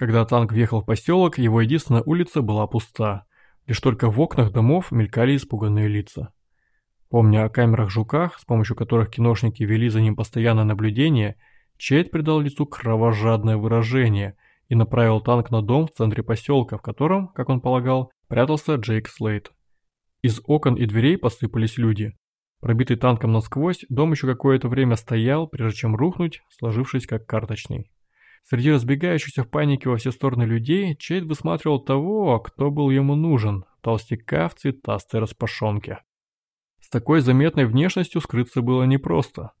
Когда танк въехал в поселок, его единственная улица была пуста. Лишь только в окнах домов мелькали испуганные лица. Помня о камерах-жуках, с помощью которых киношники вели за ним постоянное наблюдение, Чейд придал лицу кровожадное выражение и направил танк на дом в центре поселка, в котором, как он полагал, прятался Джейк Слейд. Из окон и дверей посыпались люди. Пробитый танком насквозь, дом еще какое-то время стоял, прежде чем рухнуть, сложившись как карточный. Среди разбегающихся в панике во все стороны людей Чейд высматривал того, кто был ему нужен, толстяка в цветастой распашонке. С такой заметной внешностью скрыться было непросто.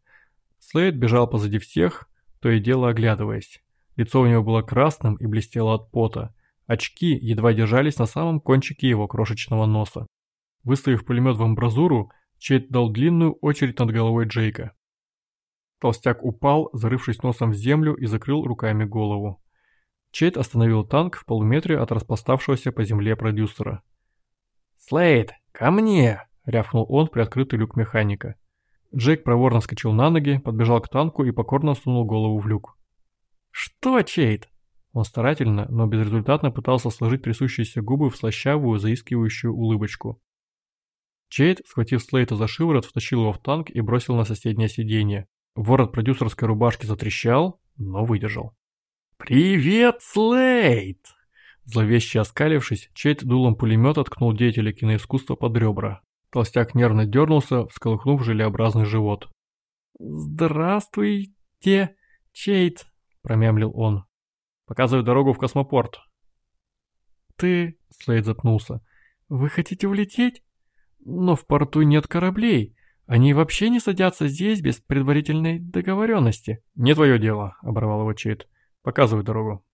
Слейд бежал позади всех, то и дело оглядываясь. Лицо у него было красным и блестело от пота. Очки едва держались на самом кончике его крошечного носа. Выставив пулемет в амбразуру, Чейд дал длинную очередь над головой Джейка. Толстяк упал, зарывшись носом в землю и закрыл руками голову. Чейд остановил танк в полуметре от распластавшегося по земле продюсера. «Слейд, ко мне!» — рявкнул он приоткрытый люк механика. Джейк проворно вскочил на ноги, подбежал к танку и покорно сунул голову в люк. «Что, Чейд?» Он старательно, но безрезультатно пытался сложить трясущиеся губы в слащавую, заискивающую улыбочку. Чейд, схватив Слейта за шиворот, втащил его в танк и бросил на соседнее сиденье. Ворот продюсерской рубашки затрещал, но выдержал. «Привет, Слейт!» Зловеще оскалившись, Чейд дулом пулемета ткнул деятеля киноискусства под ребра. Толстяк нервно дернулся, всколыхнув желеобразный живот. «Здравствуйте, Чейд!» – промямлил он. «Показываю дорогу в космопорт». «Ты...» – Слейд запнулся. «Вы хотите улететь?» Но в порту нет кораблей. Они вообще не садятся здесь без предварительной договоренности. Не твое дело, оборвал его Чейд. Показывай дорогу.